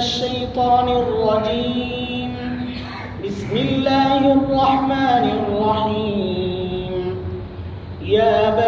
الشيطان الرجيم. بسم الله الرحمن الرحيم. يا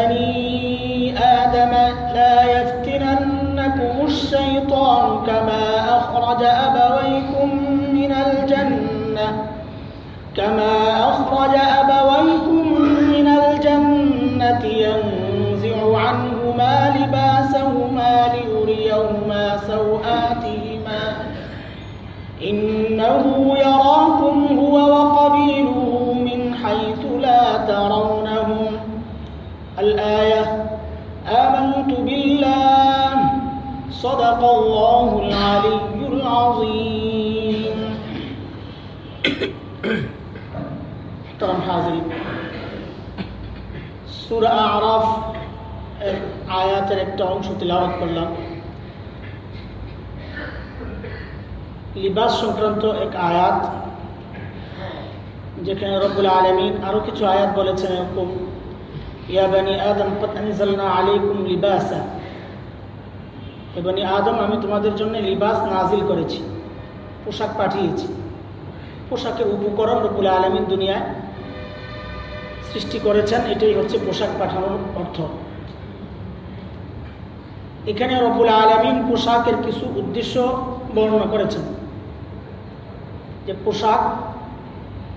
إنه يراكم هو وقبيله من حيث لا ترونهم الآية آمنت بالله صدق الله العلي العظيم محترم حاضرين সুরা আরাফ এর আয়াতের একটা অংশ তিলাওয়াত করলাম লিবাস সংক্রান্ত এক আয়াত, যেখানে রব্বুল আলমিন আরও কিছু আয়াত বলেছেন, এরকম, ইয়া বানি আদম আনজালনা আলাইকুম লিবাসা। বানি আদম, আমি তোমাদের জন্য লিবাস নাজিল করেছি, পোশাক পাঠিয়েছি। পোশাকের উপকরণ রব্বুল আলমিন দুনিয়ায় সৃষ্টি করেছেন, এটাই হচ্ছে পোশাক পাঠানোর অর্থ। এখানে রব্বুল আলমিন পোশাকের কিছু উদ্দেশ্য বর্ণনা করেছেন। যে পোশাক,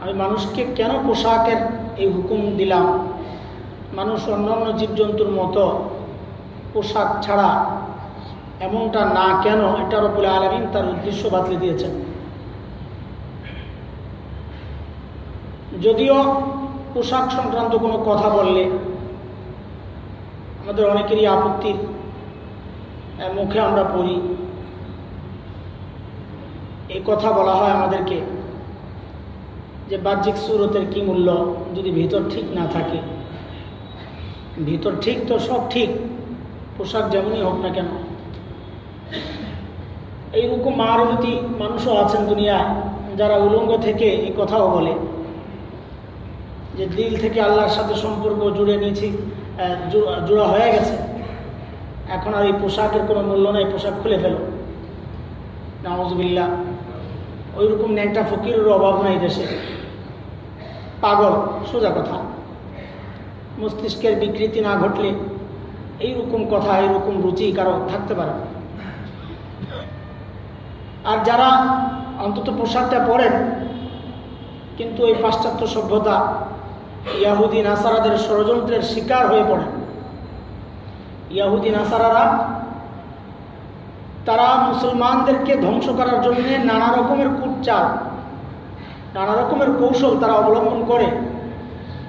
আমি মানুষকে কেন পোশাকের এই হুকুম দিলাম? মানুষ অন্যান্য জীবজন্তুর মতো পোশাক ছাড়া এমনটা না কেন এটা রব্বুল আলমিন তার উদ্দেশ্য বাতলে দিয়েছেন। যদিও পোশাক সংক্রান্ত কোনো কথা বললে আমাদের অনেকেরই আপত্তির মুখে আমরা পড়ি। এই কথা বলা হয় আমাদেরকে যে বাহ্যিক সুরতের কি মূল্য যদি ভিতর ঠিক না থাকে? ভিতর ঠিক তো সব ঠিক, পোশাক যেমনই হোক না কেন। এইরকম মারবতী মানুষও আছেন দুনিয়ায়, যারা উলঙ্গ থেকে এই কথাও বলে যে দিল থেকে আল্লাহর সাথে সম্পর্ক জুড়ে নিয়েছি জোড়া হয়ে গেছে। এখন আর এই পোশাকের কোনো মূল্য নেই, পোশাক খুলে ফেলো। নামজবিল্লা ওই রকম ন্যাংটা ফকিরের অভাব নাই দেশে। পাগল, সোজা কথা। মস্তিষ্কের বিকৃতি না ঘটলে এইরকম কথা, এইরকম রুচি কারও থাকতে পারে আর যারা অন্তত পোশাকটা পরেন কিন্তু ওই পাশ্চাত্য সভ্যতা ইয়াহুদি, নাসারাদের ষড়যন্ত্রের শিকার হয়ে পড়েন। ইয়াহুদি, নাসারারা তারা মুসলমানদেরকে ধ্বংস করার জন্য নানা রকমের কুটচাল নানা রকমের কৌশল তারা অবলম্বন করে।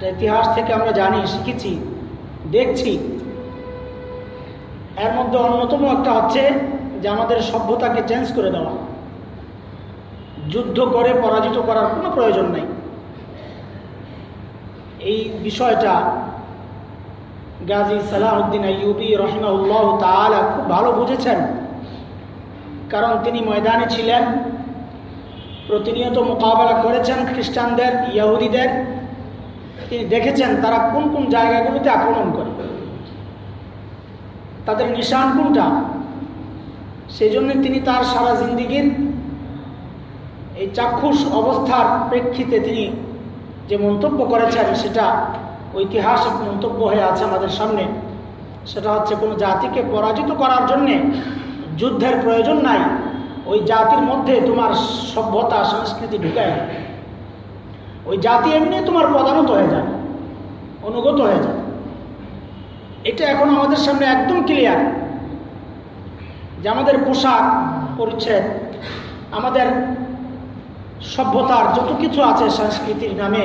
ইতিহাস থেকে আমরা জানি, শিখেছি, দেখছি। এর মধ্যে অন্যতম একটা হচ্ছে যে আমাদের সভ্যতাকে চেঞ্জ করে দেওয়া। যুদ্ধ করে পরাজিত করার কোনো প্রয়োজন নাই। এই বিষয়টা গাজী সালাহউদ্দিন আইয়ুবি রহমাউল্লাহ তালা খুব ভালো বুঝেছেন। কারণ তিনি ময়দানে ছিলেন। প্রতিনিয়ত মোকাবেলা করেছেন খ্রিস্টানদের ইয়াহুদিদের তিনি দেখেছেন তারা কোন কোন জায়গাগুলোতে আক্রমণ করে। তাদের নিশান কোনটা? সেই জন্য তিনি তার সারা জিন্দিগির এই চাক্ষুষ অবস্থার প্রেক্ষিতে তিনি যে মন্তব্য করেছেন, সেটা ঐতিহাসিক মন্তব্য হয়ে আছে আমাদের সামনে। সেটা হচ্ছে কোনো জাতিকে পরাজিত করার জন্যে যুদ্ধের প্রয়োজন নাই। ওই জাতির মধ্যে তোমার সভ্যতা, সংস্কৃতি ঢুকায় ওই জাতি এমনি তোমার প্রধানত হয়ে যায়, অনুগত হয়ে যায়। এটা এখন আমাদের সামনে একদম ক্লিয়ার যে আমাদের পোশাক, পরিচ্ছেদ, আমাদের সভ্যতার যত কিছু আছে সংস্কৃতির নামে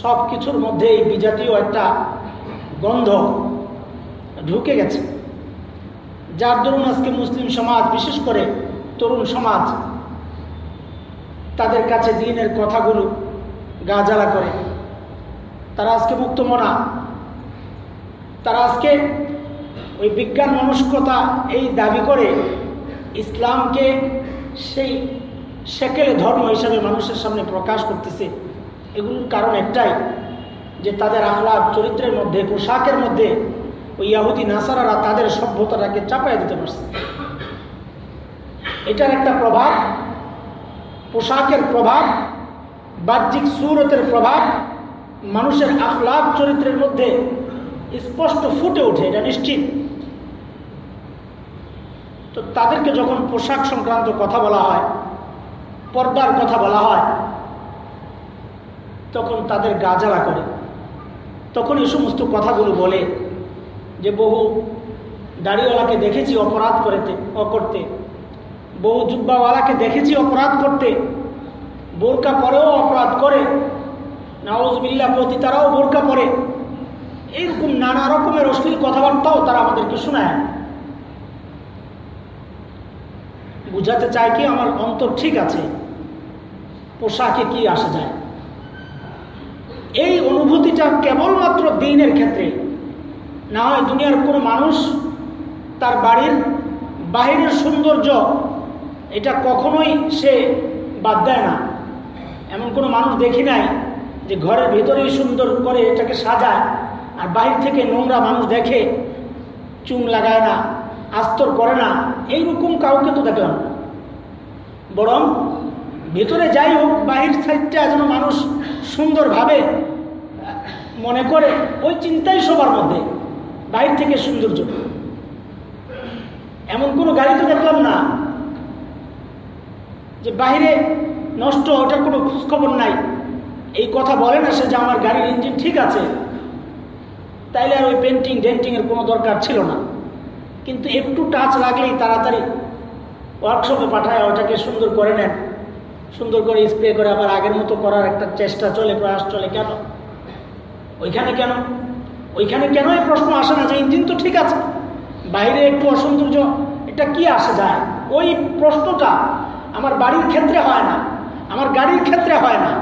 সব কিছুর মধ্যে এই বিজাতীয় একটা গন্ধ ঢুকে গেছে। যার দরুন আজকে মুসলিম সমাজ, বিশেষ করে তরুণ সমাজ, তাদের কাছে দিনের কথাগুলো গা জ্বালা করে। তারা আজকে মুক্ত মনা। তারা আজকে ওই বিজ্ঞান মনস্কতা এই দাবি করে ইসলামকে সেই সেকেলে ধর্ম হিসাবে মানুষের সামনে প্রকাশ করতেছে। এগুলোর কারণ একটাই, যে তাদের আখলাপ চরিত্রের মধ্যে, পোশাকের মধ্যে ওই ইয়াহুদি নাসারারা তাদের সভ্যতাটাকে চাপাই দিতে পারছে। এটার একটা প্রভাব, পোশাকের প্রভাব, বাহ্যিক সুরতের প্রভাব, মানুষের আখলাপ চরিত্রের মধ্যে স্পষ্ট ফুটে ওঠে, এটা নিশ্চিত। তো তাদেরকে যখন পোশাক সংক্রান্ত কথা বলা হয়, পর্দার কথা বলা হয়, তখন তাদের গাজারা করে। তখন এই সমস্ত কথাগুলো বলে যে বহু দাড়িওয়ালাকে দেখেছি অপরাধ করেতে করতে বহু জুব্বাওয়ালাকে দেখেছি অপরাধ করতে, বোরকা পরেও অপরাধ করে নওয়াজবিল্লা প্রতি তারাও বোরকা পরে এইরকম নানা রকমের অশ্লীল কথাবার্তাও তারা আমাদেরকে শোনায়। বুঝাতে চায় কি আমার অন্তর ঠিক আছে, পোশাকে কি আসা যায়? এই অনুভূতিটা কেবলমাত্র দিনের ক্ষেত্রে না হয় দুনিয়ার কোনো মানুষ তার বাড়ির বাহিরের সৌন্দর্য এটা কখনোই সে বাদ দেয় না। এমন কোনো মানুষ দেখি নাই যে ঘরের ভেতরেই সুন্দর করে এটাকে সাজায় আর বাহির থেকে নোংরা মানুষ দেখে চুন লাগায় না, আস্তর করে না। এইরকম কাউকে তো দেখলাম বরং ভেতরে যাই হোক, বাহির সাইডটা যেন মানুষ সুন্দরভাবে মনে করে, ওই চিন্তাই সবার মধ্যে। বাইর থেকে সৌন্দর্য। এমন কোনো গাড়ি তো দেখলাম না যে বাহিরে নষ্ট ওটার কোনো খোঁজখবর নাই। এই কথা বলে না সে যে আমার গাড়ির ইঞ্জিন ঠিক আছে। তাইলে আর ওই পেন্টিং ডেন্টিংয়ের কোনো দরকার ছিল না। কিন্তু একটু টাচ লাগলেই তাড়াতাড়ি ওয়ার্কশপে পাঠায়, ওটাকে সুন্দর করে নেন। সুন্দর করে স্প্রে করে আবার আগের মতো করার একটা চেষ্টা চলে, প্রয়াস চলে। কেন? ওইখানে কেন? ওইখানে কেন এই প্রশ্ন আসে না যে ইঞ্জিন তো ঠিক আছে, বাইরে একটু অসৌন্দর্য এটা কি আসে যায়? ওই প্রশ্নটা আমার বাড়ির ক্ষেত্রে হয় না, আমার গাড়ির ক্ষেত্রে হয় না।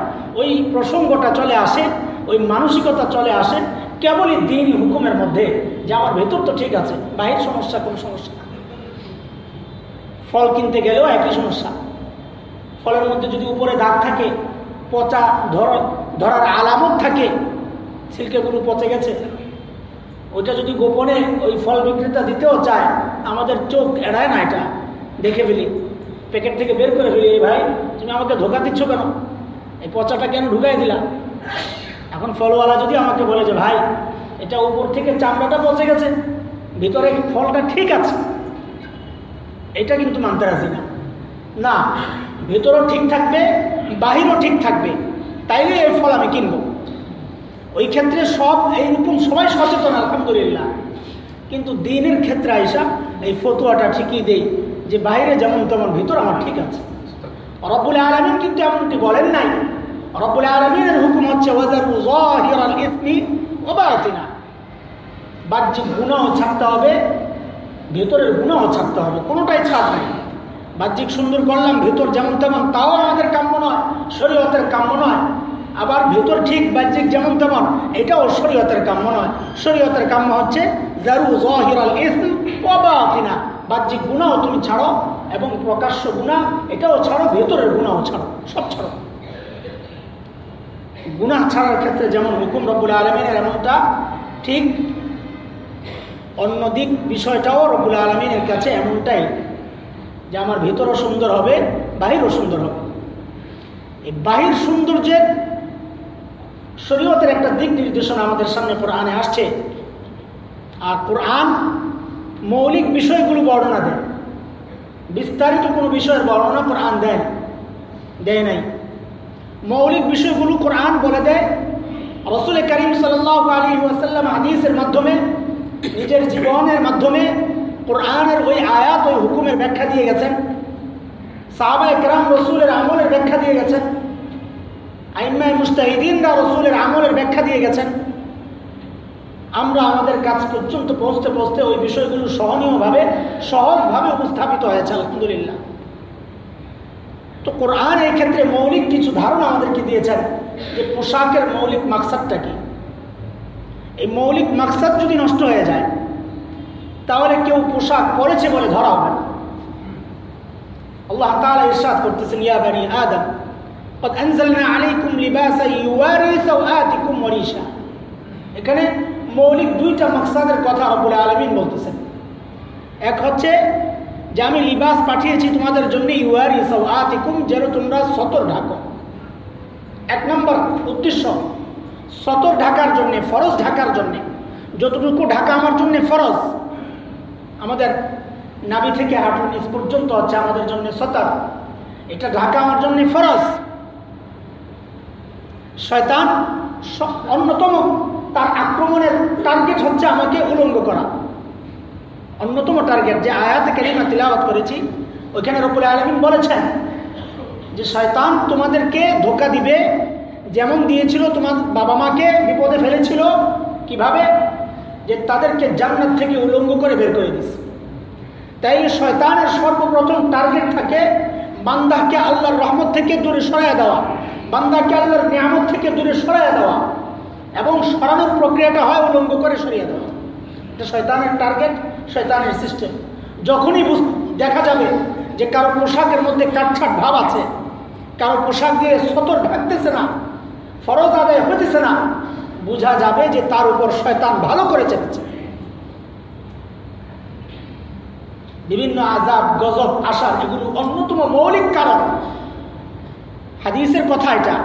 ওই প্রসঙ্গটা চলে আসে, ওই মানসিকতা চলে আসে, কেবলই দিন হুকুমের মধ্যে যে আমার ভেতর তো ঠিক আছে, বাহির সমস্যা, কোনো সমস্যা না। ফল কিনতে গেলেও একই সমস্যা। ফলের মধ্যে যদি উপরে দাগ থাকে, পচা ধর, ধরার আলামত থাকে সিল্কেগুলো পচে গেছে ওইটা যদি গোপনে ওই ফল বিক্রেতা দিতেও চায়, আমাদের চোখ এড়ায় না এটা। দেখে ফেলি। প্যাকেট থেকে বের করে ফেলি, এই ভাই, তুমি আমাকে ধোকা দিচ্ছ কেন? এই পচাটা কেন ঢুকাই দিলা? এখন ফলওয়ালা যদি আমাকে বলে যে, ভাই, এটা উপর থেকে চামড়াটা পচে গেছে, ভিতরে ফলটা ঠিক আছে। এটা কিন্তু মানতে রাজি না। না, ভেতরও ঠিক থাকবে, বাহিরও ঠিক থাকবে। তাইলে এই ফল আমি কিনবো। ওই ক্ষেত্রে সব এইরকম সবাই সচেতন, আলহামদুলিল্লাহ। কিন্তু দিনের ক্ষেত্রে আইসা এই ফতুয়াটা ঠিকই দেই যে বাইরে যেমন তেমন ভিতর আমার ঠিক আছে। রব্বুল আলমিন কিন্তু এমনটি বলেন নাই। রব্বুল আলমিনের হুকুম হচ্ছে, ওয়াজার ইসমি ও বাতিনা। বাহ্যিক গুণাও ছাড়তে হবে, ভেতরের গুণাও ছাড়তে হবে, কোনোটাই ছাড় নাই। বাহ্যিক সুন্দর করলাম, ভেতর যেমন তেমন, তাও আমাদের কাম্য নয়, শরীয়তের কাম্য নয়। আবার ভেতর ঠিক বাহ্যিক যেমন তেমন, এটাও শরীয়তের কাম্য নয়। শরীয়তের কাম্য হচ্ছে জারু জহিরাল ইসম বাহ্যিক গুণাও তুমি ছাড়ো এবং প্রকাশ্য গুণা, এটাও ছাড়ো, ভেতরের গুণাও ছাড়ো, সব ছাড়ো। গুনাহ ছাড়ার ক্ষেত্রে যেমন হুকুম রব্বুল আলমিনের এমনটা, ঠিক অন্য দিক বিষয়টাও রব্বুল আলমিনের কাছে এমনটাই, যে আমার ভেতরও সুন্দর হবে, বাহিরও সুন্দর হবে। এই বাহির সৌন্দর্যের শরীয়তের একটা দিক নির্দেশনা আমাদের সামনে কোরআনে আসছে। আর কোরআন মৌলিক বিষয়গুলো বর্ণনা দেয়। বিস্তারিত কোনো বিষয়ের বর্ণনা কোরআন দেয় দেয় নাই। মৌলিক বিষয়গুলো কোরআন বলে দেয়। রসুল করিম সাল্লাহ আলী ওয়াসাল্লাম হাদিসের মাধ্যমে, নিজের জীবনের মাধ্যমে কোরআনের ওই আয়াত, ওই হুকুমের ব্যাখ্যা দিয়ে গেছেন। সাহাবা একরাম রসুলের আমলের ব্যাখ্যা দিয়ে গেছেন। আইম্মায় মুস্তাহিদিনরা রসুলের আমলের ব্যাখ্যা দিয়ে গেছেন। আমরা আমাদের কাজ পর্যন্ত পৌঁছতে পৌঁছতে ওই বিষয়গুলো সহনীয়ভাবে, সহজভাবে উপস্থাপিত হয়েছে, আলহামদুলিল্লাহ। তো কোরআন এই ক্ষেত্রে মৌলিক কিছু ধারণা আমাদেরকে দিয়েছেন যে পোশাকের মৌলিক মাকসাদটা কি? এই মৌলিক মাকসাদ যদি নষ্ট হয়ে যায়, তাহলে কেউ পোশাক পরেছে বলে ধরা হবে না। আল্লাহ তাআলা ইরশাদ করতেছেন, ইয়া বানি আদম قد انزلنا عليكم لباسا يواري سوآتكم وريشا এখানে মৌলিক দুইটা মাকসাদের কথা রব্বুল আলামিন বলতেছেন এক হচ্ছে যে আমি লিবাস পাঠিয়েছি তোমাদের জন্য ইউয়ারি সওআতিকুম যেন তোমরা সতর ঢাকো এক নম্বর উদ্দেশ্য সতর ঢাকার জন্যে ফরজ ঢাকার জন্যে যতটুকু ঢাকা আমার জন্য ফরজ আমাদের নাবি থেকে হাঁটুর নিচ পর্যন্ত হচ্ছে আমাদের জন্য সতর এটা ঢাকা আমার জন্য ফরজ শয়তান অন্যতম তার আক্রমণের টার্গেট হচ্ছে আমাকে উলঙ্গ করা। অন্যতম টার্গেট যে আয়াতে কেলিমা তিলাওয়াত করেছি ওইখানে রব্বুল আলমিন বলেছেন যে শয়তান তোমাদেরকে ধোকা দিবে, যেমন দিয়েছিল তোমার বাবা মাকে বিপদে ফেলেছিল, কীভাবে? যে তাদেরকে জান্নাত থেকে উলঙ্গ করে বের করে দিস তাই শয়তানের সর্বপ্রথম টার্গেট থাকে বান্দাকে আল্লাহর রহমত থেকে দূরে সরাইয়া দেওয়া। বান্দাকে আল্লাহর নিয়ামত থেকে দূরে সরাইয়া দেওয়া এবং সরানোর প্রক্রিয়াটা হয় উলঙ্গ করে সরিয়ে দেওয়া। এটা শয়তানের টার্গেট শয়তানের সিস্টেম যখনই দেখা যাবে যে কারও পোশাকের মধ্যে কাটছাট ভাব আছে, কারও পোশাক দিয়ে সতর ঢাকতেছে না, ফরজ আদায় হতেছে না, বোঝা যাবে যে তার উপর শয়তান ভালো করে চেপেছে। বিভিন্ন আজাব গজব, আসার এগুলো অন্যতম মৌলিক কারণ। হাদিসের কথা এটা।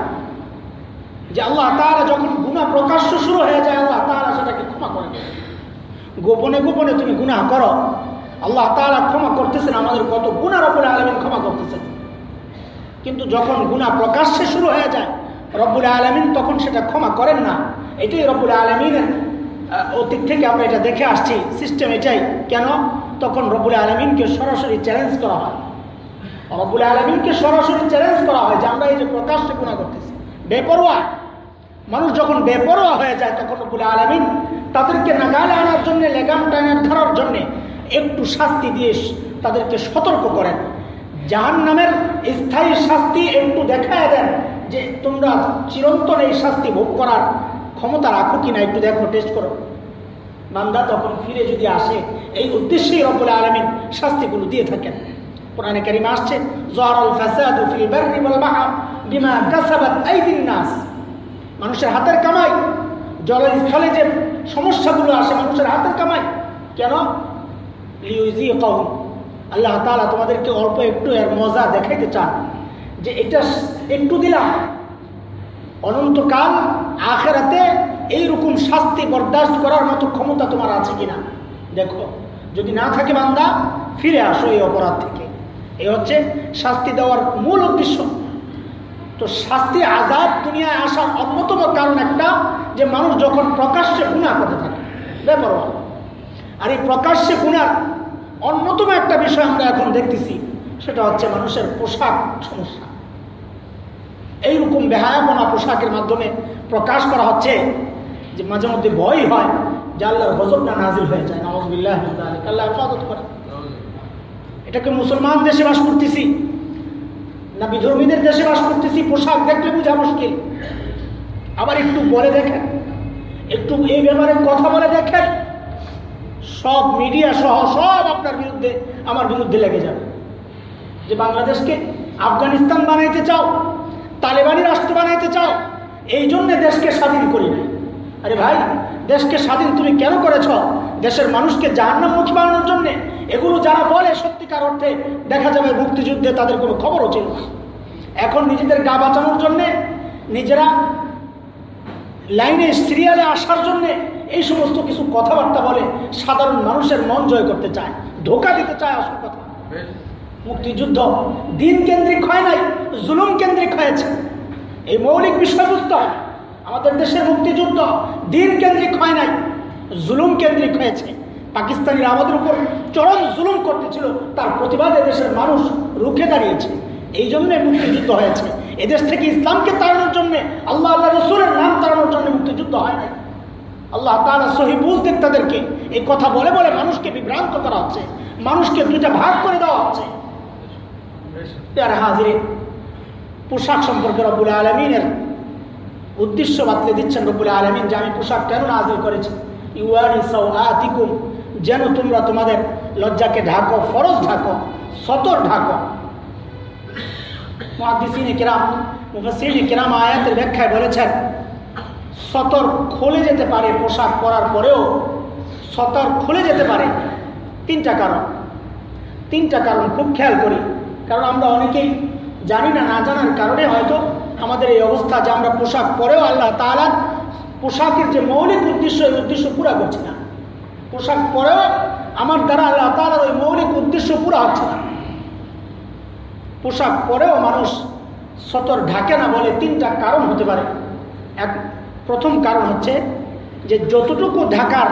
যে আল্লাহ তারা যখন গুণা প্রকাশ্য শুরু হয়ে যায়, আল্লাহ তারা সেটাকে ক্ষমা করে দেয়। গোপনে গোপনে তুমি গুনাহ করো। আল্লাহ তারা ক্ষমা করতেছেন, আমাদের কত গুণার ওপরে আলমিন ক্ষমা করতেছেন। কিন্তু যখন গুণা প্রকাশ্যে শুরু হয়ে যায়, রব্বুল আলমিন তখন সেটা ক্ষমা করেন না। এটাই রব্বুল আলমিনের অতীত থেকে আমরা এটা দেখে আসছি। সিস্টেম এটাই। কেন? তখন রব্বুল আলমিনকে সরাসরি চ্যালেঞ্জ করা হয়। রব্বুল আলমিনকে সরাসরি চ্যালেঞ্জ করা হয় যে আমরা এই যে প্রকাশ্যে গুণা করতেছি। বেপরোয়া। মানুষ যখন বেপরোয়া হয়ে যায় তখন রব্বুল আলমিন তাদেরকে নাগালে আনার জন্য, লেগাম টাইনার ধরার জন্যে একটু শাস্তি দিয়ে তাদেরকে সতর্ক করেন। জাহান নামের স্থায়ী শাস্তি একটু দেখায় দেন যে তোমরা চিরন্তন এই শাস্তি ভোগ করার ক্ষমতা রাখো কিনা একটু দেখো টেস্ট করো। বান্দা তখন ফিরে যদি আসে, এই উদ্দেশ্যেই রব্বুল আলমিন শাস্তিগুলো দিয়ে থাকেন। কোরআনে কারিম আসছে জহরুল ফাসাদু ফিল বাররি ওয়াল বাহর বিমা কাসাবাত আইদিন নাস। মানুষের হাতের কামাই, জলের স্থলে যে সমস্যাগুলো আসে মানুষের হাতের কামাই। কেন? লিউজি কম আল্লাহ তালা তোমাদেরকে অল্প একটু এর মজা দেখাইতে চান যে এটা একটু দিলাম অনন্তকাল আখেরাতে এইরকম শাস্তি বরদাস্ত করার মতো ক্ষমতা তোমার আছে কিনা? দেখো, যদি না থাকে বান্দা, ফিরে আসো এই অপরাধ থেকে। এই হচ্ছে শাস্তি দেওয়ার মূল উদ্দেশ্য। তো শাস্তি আজাদ দুনিয়ায় আসার অন্যতম কারণ একটা, যে মানুষ যখন প্রকাশ্যে গুণা করতে থাকে, ব্যাপার আর এই প্রকাশ্যে গুণার অন্যতম একটা বিষয় আমরা এখন দেখতেছি, সেটা হচ্ছে মানুষের পোশাক সমস্যা। এইরকম বেহায়াপনা পোশাকের মাধ্যমে প্রকাশ করা হচ্ছে যে মাঝে মধ্যে ভয় হয় যে আল্লাহর গজব না নাজিল হয়ে যায়। নওয়াজবিল্লাহ আল্লাহ হেফাজত করে। এটাকে মুসলমান দেশে বাস করতেছি না বিধর্মীদের দেশে বাস করতেছি, পোশাক দেখলে বোঝা মুশকিল। আবার একটু বলে দেখেন, একটু এই ব্যাপারে কথা বলে দেখেন, সব মিডিয়া সহ সব আপনার বিরুদ্ধে, আমার বিরুদ্ধে লেগে যাবে। যে বাংলাদেশকে আফগানিস্তান বানাইতে চাও, তালেবানি রাষ্ট্র বানাইতে চাও, এই জন্যে দেশকে স্বাধীন করি নাই। আরে ভাই দেশকে স্বাধীন তুমি কেন করেছ? দেশের মানুষকে জাহান্নামুখী বানানোর জন্যে এগুলো যারা বলে সত্যিকার অর্থে দেখা যাবে মুক্তিযুদ্ধে তাদের কোনো খবরও ছিল না। এখন নিজেদের গা বাঁচানোর জন্যে নিজেরা লাইনে সিরিয়ালে আসার জন্যে এই সমস্ত কিছু কথাবার্তা বলে সাধারণ মানুষের মন জয় করতে চায় ধোকা দিতে চায় আসল কথা। মুক্তিযুদ্ধ দিন কেন্দ্রিক হয় নাই জুলুম কেন্দ্রিক হয়েছে। এই মৌলিক বিষয়বস্তু আমাদের দেশের মুক্তিযুদ্ধ দিন কেন্দ্রিক হয় নাই, জুলুম কেন্দ্রিক হয়েছে। পাকিস্তানিরা আমাদের উপর চরম জুলুম করতেছিল, তার প্রতিবাদে দেশের মানুষ রুখে দাঁড়িয়েছে। এই জন্য মুক্তিযুদ্ধ হয়েছে। এদেশ থেকে ইসলামকে তাড়ানোর জন্য, আল্লাহ আল্লাহ রসুলের নাম তাড়ানোর জন্য মুক্তিযুদ্ধ হয় নাই। আল্লাহ তালা সহি বুঝতেন তাদেরকে। এই কথা বলে বলে মানুষকে বিভ্রান্ত করা হচ্ছে। মানুষকে দুইটা ভাগ করে দেওয়া হচ্ছে। পোশাক সম্পর্কে রব্বুল আলমিনের উদ্দেশ্য বাতলে দিচ্ছেন রব্বুল আলমিন যে আমি পোশাক কেন নাজিল করেছি? ইউআরি সাউআতিকুম যেন তোমরা তোমাদের লজ্জাকে ঢাকো, ফরজ ঢাকো, সতর ঢাকো। কিরাম মুফাসিনে কিরাম আয়াতের ব্যাখ্যায় বলেছেন, সতর খুলে যেতে পারে পোশাক পরার পরেও, সতর খুলে যেতে পারে। তিনটা কারণ। তিনটা কারণ খুব খেয়াল করি। কারণ আমরা অনেকেই জানি না না জানার কারণে হয়তো আমাদের এই অবস্থা যে আমরা পোশাক পরেও আল্লাহ তালার পোশাকের যে মৌলিক উদ্দেশ্য, এই উদ্দেশ্য পুরা করছি না। পোশাক পরেও আমার দ্বারা আল্লাহ তালার ওই মৌলিক উদ্দেশ্য পুরা হচ্ছে না। পোশাক পরেও মানুষ সতর ঢাকে না বলে তিনটা কারণ হতে পারে। এক, প্রথম কারণ হচ্ছে যে যতটুকু ঢাকার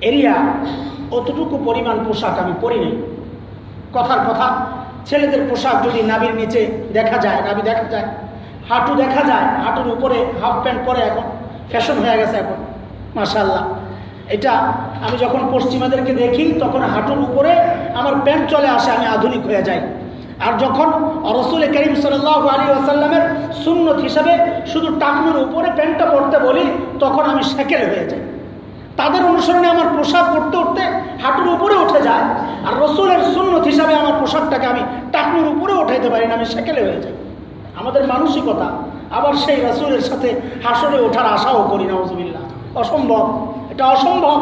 এরিয়া, অতটুকু পরিমাণ পোশাক আমি পরি নাই। কথার কথা, ছেলেদের পোশাক যদি নাবির নিচে দেখা যায়, নাবি দেখা যায় হাঁটু দেখা যায়, হাঁটুর উপরে হাফ প্যান্ট পরে এখন ফ্যাশন হয়ে গেছে এখন মাশাল্লাহ এটা আমি যখন পশ্চিমাদেরকে দেখি, তখন হাঁটুর উপরে আমার প্যান্ট চলে আসে, আমি আধুনিক হয়ে যাই। আর যখন রসুল করিম সাল্লাহ আলী আসাল্লামের সুন্নত হিসাবে শুধু টাকনুর উপরে প্যান্টটা পরতে বলি, তখন আমি সেকেল হয়ে যাই। তাদের অনুসরণে আমার পোশাক পরতে উঠতে হাঁটুর উপরে উঠে যায়, আর রসুলের সুন্নত হিসাবে আমার পোশাকটাকে আমি টাকনুর উপরে উঠাইতে পারি না, আমি সেকেলে হয়ে যাই। আমাদের মানসিকতা, আবার সেই রসুলের সাথে হাসরে ওঠার আশাও করি না ওজবিল্লা অসম্ভব, এটা অসম্ভব।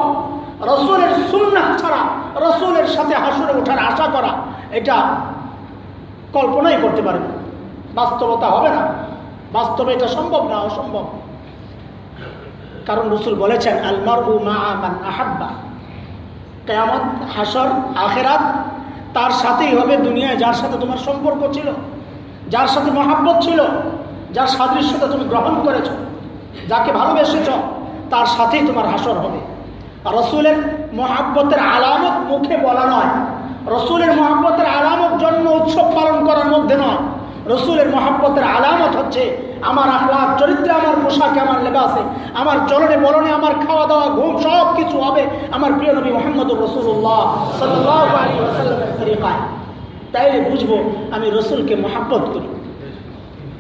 রসুলের সুন্নাত ছাড়া, রসুলের সাথে হাসরে ওঠার আশা করা, এটা কল্পনাই করতে পারে বাস্তবতা হবে না। বাস্তবে এটা সম্ভব না অসম্ভব। কারণ রসুল বলেছেন আলমার উ মা আমান আহাব্বা। কেয়ামত, হাসর, আখেরাত, তার সাথেই হবে দুনিয়ায়, যার সাথে তোমার সম্পর্ক ছিল। যার সাথে মহাব্বত ছিল, যার সাদৃশ্যতা তুমি গ্রহণ করেছ, যাকে ভালোবেসেছ, তার সাথেই তোমার হাসর হবে। রসুলের মহাব্বতের আলামত মুখে বলা নয়। রসুলের মহাব্বতের আলামত জন্ম উৎসব পালন করার মধ্যে নয়। রসুলের মহাব্বতের আলামত হচ্ছে, আমার আখলাক চরিত্রে আমার পোশাকে আমার লেবাসে, আমার চলনে বলনে আমার খাওয়া দাওয়া ঘুম সব কিছু হবে আমার প্রিয় নবী মোহাম্মদ রসুল্লাহ সাল্লাহ তরিকায়। তাইলে বুঝব আমি রসুলকে মহাব্বত করি।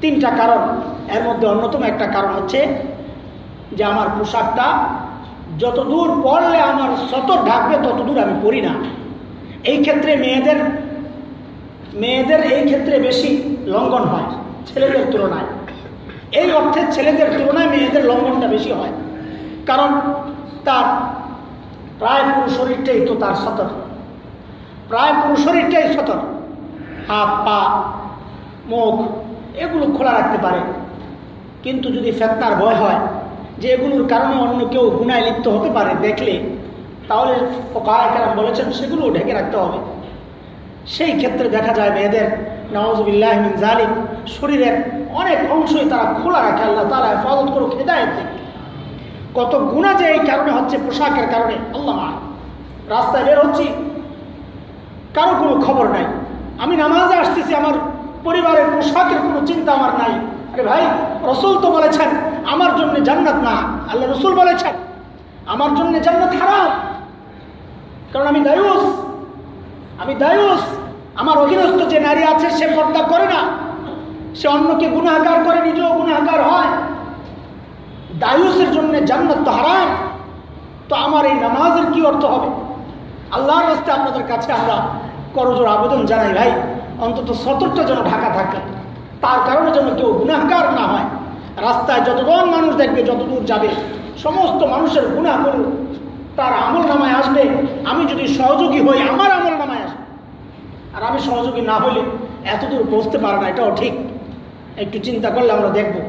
তিনটা কারণ। এর মধ্যে অন্যতম একটা কারণ হচ্ছে যে আমার পোশাকটা যত দূর পড়লে আমার সতর ঢাকবে তত দূর আমি পড়ি না। এই ক্ষেত্রে মেয়েদের মেয়েদের এই ক্ষেত্রে বেশি লঙ্ঘন হয়, ছেলেদের তুলনায়। এই অর্থে ছেলেদের তুলনায় মেয়েদের লঙ্ঘনটা বেশি হয়। কারণ তার প্রায় পুরো শরীরটাই তো তার সতর। প্রায় পুরো শরীরটাই সতর। হাত, পা, মুখ, এগুলো খোলা রাখতে পারে। কিন্তু যদি ফেতনার ভয় হয়, যে এগুলোর কারণে অন্য কেউ গুনায় লিপ্ত হতে পারে দেখলে, তাহলে কারাম বলেছেন, সেগুলো ঢেকে রাখতে হবে। সেই ক্ষেত্রে দেখা যায় মেয়েদের নওয়াজবিল্লাহ জালিম শরীরের অনেক অংশই তারা খোলা রাখে, আল্লাহ তারা হেফাজত করুক, হেদায়ত কত গুণা যে এই কারণে হচ্ছে, পোশাকের কারণে, আল্লাহ রাস্তায় বের হচ্ছি, কারও কোনো খবর নাই। আমি নামাজে আসতেছি, আমার পরিবারের পোশাকের কোনো চিন্তা আমার নাই। আরে ভাই, রসুল তো বলেছেন, আমার জন্য জান্নাত না। আল্লাহ রসুল বলেছেন, আমার জন্য জান্নাত হারাম। কারণ আমি দায়ুস। আমি দায়ুস। আমার অধীনস্থ যে নারী আছে, সে পর্দা করে না। সে অন্যকে গুণাহার করে, নিজেও গুণাহার হয়। দায়ুসের জন্য জান্নাত তো হারাম। তো আমার এই নামাজের কি অর্থ হবে? আল্লাহর রাস্তে আপনাদের কাছে আমরা করজোর আবেদন জানাই ভাই। অন্তত সতর্কটা যেন ঢাকা থাকে। তার কারণে যেন কেউ গুণাহগার না হয়। রাস্তায় যতজন মানুষ দেখবে, যতদূর যাবে, সমস্ত মানুষের গুণা করুক তার আমল নামায় আসবে। আমি যদি সহযোগী হই, আমার আমল নামায় আসবে। আর আমি সহযোগী না হলে এতদূর পৌঁছতে পারে না, এটাও ঠিক। একটু চিন্তা করলে আমরা দেখব।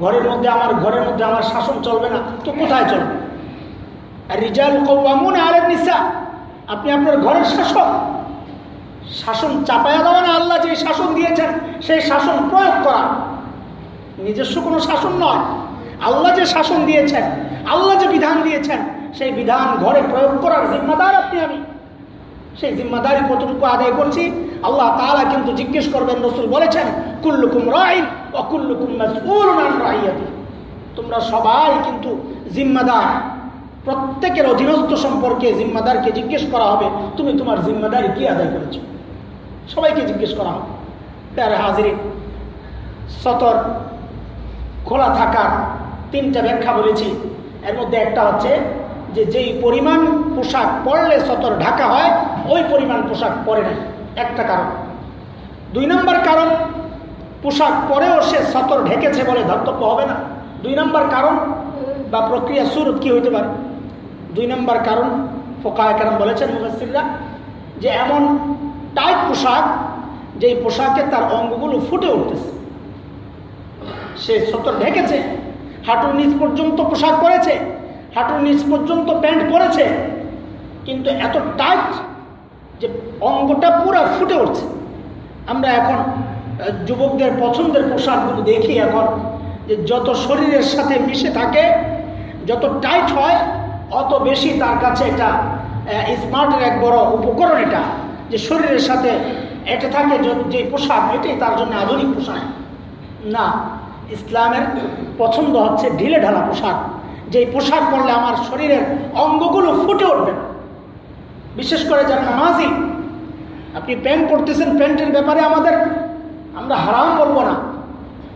ঘরের মধ্যে আমার, ঘরের মধ্যে আমার শাসন চলবে না, তো কোথায় চলবে? আর রিজাল কৌয়ামুন আলের নিসা, আপনি আপনার ঘরের শাসক। শাসন চাপায়া দেওয়া না আল্লাহ যে শাসন দিয়েছেন, সেই শাসন প্রয়োগ করা। নিজস্ব কোনো শাসন নয়। আল্লাহ যে শাসন দিয়েছেন, আল্লাহ যে বিধান দিয়েছেন, সেই বিধান ঘরে প্রয়োগ করার জিম্মাদার আপনি আমি। সেই জিম্মাদারি কতটুকু আদায় করছি, আল্লাহ তাআলা কিন্তু জিজ্ঞেস করবেন, রসুল বলেছেন, কুল্লুকুম রাইন অকুল্লুকুম কুল্লুকুম রাইয়াতি। তোমরা সবাই কিন্তু জিম্মাদার। প্রত্যেকের অধীনস্থ সম্পর্কে জিম্মাদারকে জিজ্ঞেস করা হবে, তুমি তোমার জিম্মাদারি কি আদায় করেছ? সবাইকে জিজ্ঞেস করা হবে। প্যারে হাজিরি। সতর, খোলা থাকার তিনটা ব্যাখ্যা বলেছি। এর মধ্যে একটা হচ্ছে যে যেই পরিমাণ পোশাক পরলে সতর ঢাকা হয়, ওই পরিমাণ পোশাক পরে না একটা কারণ। দুই নম্বর কারণ, পোশাক পরেও সে সতর ঢেকেছে বলে ধর্তব্য হবে না। দুই নম্বর কারণ বা প্রক্রিয়া সুরত কি হইতে পারে? দুই নম্বর কারণ ফোকায় কারণ বলেছেন মুফাসিররা যে এমন টাইট পোশাক, যেই পোশাকে তার অঙ্গগুলো ফুটে উঠতেছে। সে সতর ঢেকেছে, হাঁটুর নিচ পর্যন্ত পোশাক পরেছে, হাঁটুর নিচ পর্যন্ত প্যান্ট পরেছে, কিন্তু এত টাইট যে অঙ্গটা পুরো ফুটে উঠছে। আমরা এখন যুবকদের পছন্দের পোশাকগুলো দেখি এখন, যে যত শরীরের সাথে মিশে থাকে, যত টাইট হয়, অত বেশি তার কাছে এটা স্মার্টের এক বড় উপকরণ এটা। যে শরীরের সাথে এটা থাকে যে- পোশাক, এটাই তার জন্য আধুনিক পোশাক। না, ইসলামের পছন্দ হচ্ছে ঢিলে ঢালা পোশাক। যেই পোশাক পরলে আমার শরীরের অঙ্গগুলো ফুটে উঠবে। বিশেষ করে যারা নামাজি, আপনি প্যান্ট পরতেছেন, প্যান্টের ব্যাপারে আমাদের আমরা হারাম করব না।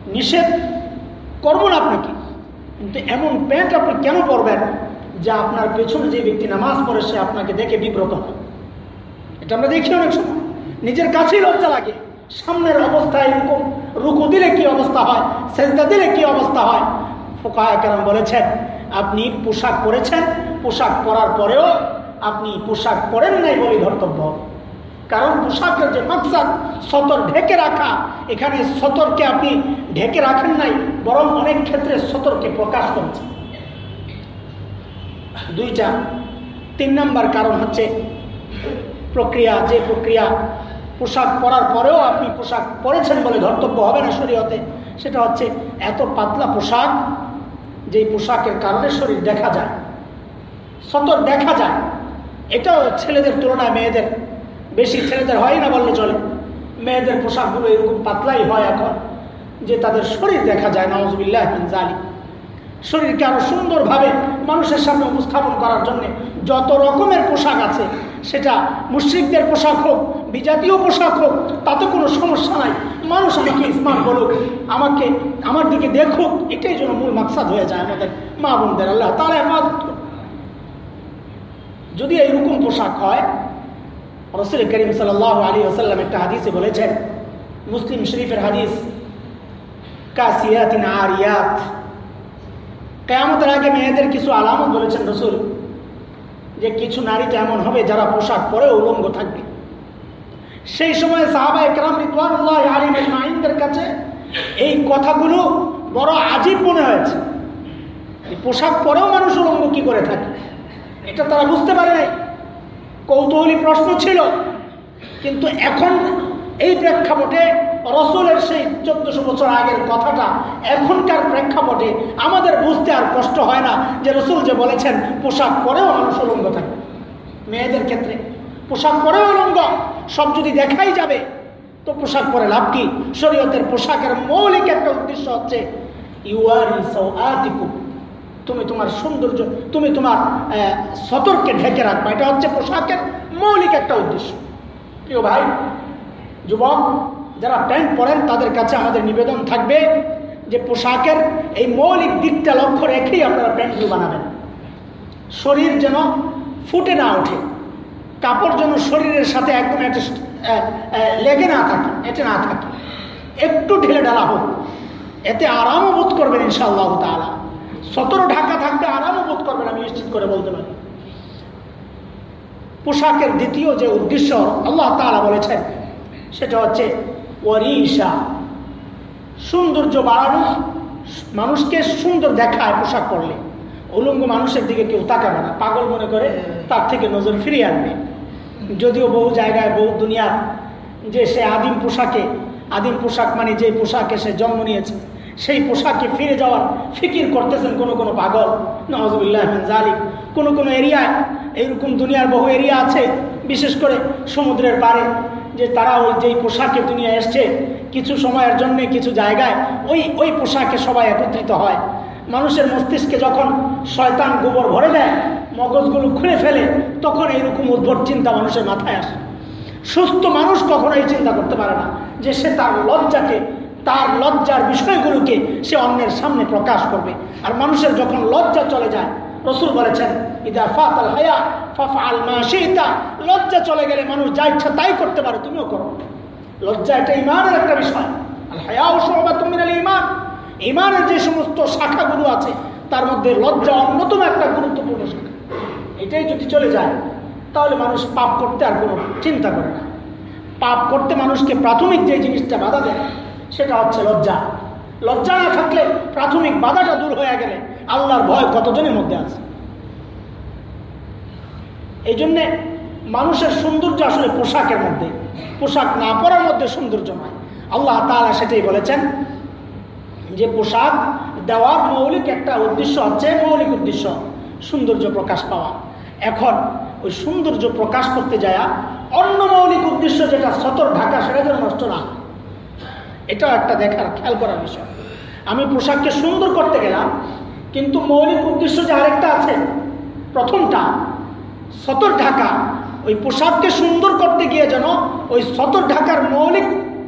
নিষেধ করব না আপনাকে। কিন্তু এমন প্যান্ট আপনি কেন পরবেন, যা আপনার পেছনে যে ব্যক্তি নামাজ পড়ে সে আপনাকে দেখে বিব্রত হয় এটা আমরা দেখি অনেক সময়, নিজের কাছেই লজ্জা লাগে। সামনের অবস্থায় এরকম রুকু দিলে কি অবস্থা হয়, সেজদা দিলে কি অবস্থা হয়? ফোকায় কেরাম বলেছেন, আপনি পোশাক পরেছেন, পোশাক পরার পরেও আপনি পোশাক পরেন নাই বলে ধর্তব্য। কারণ পোশাকের যে মাকসাদ, সতর ঢেকে রাখা, এখানে সতরকে আপনি ঢেকে রাখেন নাই, বরং অনেক ক্ষেত্রে সতরকে প্রকাশ করেছে দুইটা, তিন নাম্বার কারণ হচ্ছে প্রক্রিয়া, যে প্রক্রিয়া পোশাক পরার পরেও আপনি পোশাক পরেছেন বলে ধর্তব্য হবে না শরীয়তে, সেটা হচ্ছে এত পাতলা পোশাক যেই পোশাকের কারণে শরীর দেখা যায়। সতর দেখা যায়। এটাও ছেলেদের তুলনায় মেয়েদের, বেশি ছেলেদের হয় না বললে চলে। মেয়েদের পোশাকগুলো এরকম পাতলাই হয় এখন যে তাদের শরীর দেখা যায় নওয়াজবিল্লাহ জালি শরীরকে আরও সুন্দরভাবে মানুষের সামনে উপস্থাপন করার জন্য যত রকমের পোশাক আছে সেটা মুশ্রিকদের পোশাক হোক, বিজাতীয় পোশাক হোক, তাতে কোনো সমস্যা নাই। মানুষ আমাকে স্মার্ট বলুক, আমাকে, আমার দিকে দেখুক, এটাই যেন মূল মাকসাদ হয়ে যায় আমাদের মা বোনদের। আল্লাহ তারা হেফাজত যদি এইরকম পোশাক হয়, রসুল করিম সাল আলী আসাল্লাম একটা হাদিসে বলেছেন, মুসলিম শরীফের হাদিস, কাসিয়াতিন আরিয়াত। কেয়ামতের আগে মেয়েদের কিছু আলামত বলেছেন রসুল। যে কিছু নারীতে এমন হবে যারা পোশাক পরে উলঙ্গ থাকবে। সেই সময় সাহাবা একরাম রিদওয়ানুল্লাহ আলী মাইনদের কাছে এই কথাগুলো বড় আজীব মনে হয়েছে। পোশাক পরেও মানুষ উলঙ্গ কি করে থাকে? এটা তারা বুঝতে পারে নাই। কৌতূহলী প্রশ্ন ছিল, কিন্তু এখন এই প্রেক্ষাপটে রসুলের সেই চোদ্দশো বছর আগের কথাটা এখনকার প্রেক্ষাপটে আমাদের বুঝতে আর কষ্ট হয় না যে রসুল যে বলেছেন, পোশাক পরেও মানুষ উলঙ্গ থাকে। মেয়েদের ক্ষেত্রে পোশাক পরেও উলঙ্গ, সব যদি দেখাই যাবে, তো পোশাক পরে লাভ কি? শরীয়তের পোশাকের মৌলিক একটা উদ্দেশ্য হচ্ছে, ইউ আর তুমি তোমার সৌন্দর্য, তুমি তোমার সতর্কে ঢেকে রাখবা। এটা হচ্ছে পোশাকের মৌলিক একটা উদ্দেশ্য। প্রিয় ভাই, যুবক যারা প্যান্ট পরেন, তাদের কাছে আমাদের নিবেদন থাকবে যে পোশাকের এই মৌলিক দিকটা লক্ষ্য রেখেই আপনারা প্যান্টগুলো বানাবেন। শরীর যেন ফুটে না ওঠে, কাপড় যেন শরীরের সাথে একদম লেগে না থাকে, এটে না থাকে। একটু ঢেলে ঢালা হোক, এতে আরামও বোধ করবেন ইনশাআল্লাহ তালা সতেরো ঢাকা থাকবে, আরামও বোধ করবেন, আমি নিশ্চিত করে বলতে পারি। পোশাকের দ্বিতীয় যে উদ্দেশ্য, আল্লাহ তালা বলেছেন, সেটা হচ্ছে ওরিশা সৌন্দর্য বাড়ানো, মানুষকে সুন্দর দেখায় পোশাক পরলে। উলঙ্গ মানুষের দিকে কেউ তাকাবে না, পাগল মনে করে তার থেকে নজর ফিরিয়ে আনবে। যদিও বহু জায়গায়, বহু দুনিয়ার যে সে আদিম পোশাকে, আদিম পোশাক মানে যে পোশাকে সে জন্ম নিয়েছে, সেই পোশাকে ফিরে যাওয়ার ফিকির করতেছেন কোনো কোনো পাগল। নওয়াজবুল্লাহ জালিম কোনো কোনো এরিয়ায়, এইরকম দুনিয়ার বহু এরিয়া আছে, বিশেষ করে সমুদ্রের পারে যে তারা ওই যেই পোশাকে দুনিয়া এসছে, কিছু সময়ের জন্যে, কিছু জায়গায়, ওই ওই পোশাকে সবাই একত্রিত হয়। মানুষের মস্তিষ্কে যখন শয়তান গোবর ভরে দেয়, মগজগুলো খুলে ফেলে, তখন এইরকম উদ্ভট চিন্তা মানুষের মাথায় আসে। সুস্থ মানুষ কখনো এই চিন্তা করতে পারে না যে সে তার লজ্জাকে, তার লজ্জার বিষয়গুলোকে সে অন্যের সামনে প্রকাশ করবে। আর মানুষের যখন লজ্জা চলে যায় রসুল বলেছেন, ইদা ফাতাল হায়া ফাফা আল মাসিতা লজ্জা চলে গেলে মানুষ যা ইচ্ছা তাই করতে পারে, তুমিও করো। লজ্জা এটা ইমানের একটা বিষয়। আল হায়া ও সবা তুমি ইমান ইমানের যে সমস্ত শাখাগুলো আছে, তার মধ্যে লজ্জা অন্যতম একটা গুরুত্বপূর্ণ শাখা। এটাই যদি চলে যায়, তাহলে মানুষ পাপ করতে আর কোনো চিন্তা করে না। পাপ করতে মানুষকে প্রাথমিক যে জিনিসটা বাধা দেয়, সেটা হচ্ছে লজ্জা। লজ্জা না থাকলে প্রাথমিক বাধাটা দূর হয়ে গেলে আল্লাহর ভয় কতজনের মধ্যে আছে? এই জন্যে মানুষের সৌন্দর্য আসলে পোশাকের মধ্যে। পোশাক না পরার মধ্যে সৌন্দর্য নয় আল্লাহ তালা সেটাই বলেছেন যে পোশাক দেওয়ার মৌলিক একটা উদ্দেশ্য হচ্ছে মৌলিক উদ্দেশ্য, সৌন্দর্য প্রকাশ পাওয়া। এখন ওই সৌন্দর্য প্রকাশ করতে যায় অন্য মৌলিক উদ্দেশ্য যেটা সতর ঢাকা সেটা যেন নষ্ট না এটাও একটা দেখার, খেয়াল করার বিষয়। আমি পোশাককে সুন্দর করতে গেলাম কিন্তু মৌলিক উদ্দেশ্য যে আরেকটা আছে, প্রথমটা, সতর ঢাকা। ওই পোশাককে সুন্দর করতে গিয়ে যেন ওই সতর ঢাকার মৌলিক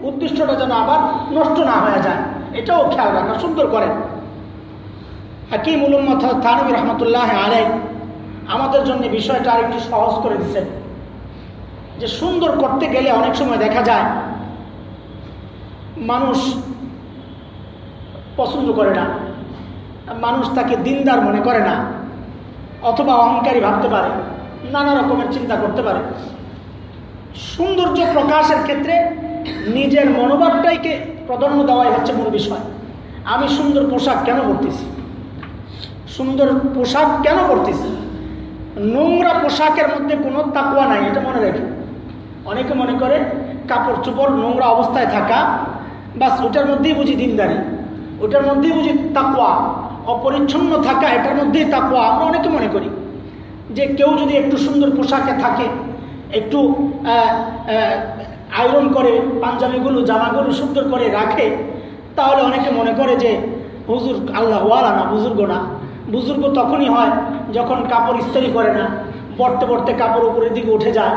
উদ্দেশ্যটা যেন আবার নষ্ট না হয়ে যায়। এটাও খেয়াল রাখা, সুন্দর করেন হাকিম উলুম্মদ থানবী রহমতুল্লাহ আলাই আমাদের জন্য বিষয়টা আরেকটু সহজ করে দিচ্ছেন। যে সুন্দর করতে গেলে অনেক সময় দেখা যায়, মানুষ পছন্দ করে না। মানুষ তাকে দিনদার মনে করে না, অথবা অহংকারী ভাবতে পারে, নানা রকমের চিন্তা করতে পারে। সৌন্দর্য প্রকাশের ক্ষেত্রে নিজের মনোভাবটাইকে প্রাধান্য দেওয়াই হচ্ছে মূল বিষয়। আমি সুন্দর পোশাক কেন পরতেছি? সুন্দর পোশাক কেন পরতেছি? নোংরা পোশাকের মধ্যে কোনো তাকুয়া নাই, এটা মনে রেখে। অনেকে মনে করে কাপড় চোপড় নোংরা অবস্থায় থাকা, বাস ওটার মধ্যেই বুঝি দিনদারি, ওটার মধ্যেই বুঝি তাকুয়া অপরিচ্ছন্ন থাকা, এটার মধ্যেই তাকুয়া আমরা অনেকে মনে করি যে কেউ যদি একটু সুন্দর পোশাকে থাকে, একটু আয়রন করে, পাঞ্জাবিগুলো, জামাগুলো সুন্দর করে রাখে, তাহলে অনেকে মনে করে যে হুজুর আল্লাহ ওয়ালা না, বুজুর্গ না। বুজুর্গ তখনই হয় যখন কাপড় ইস্তারি করে না, পড়তে পড়তে কাপড় উপরের দিকে উঠে যায়।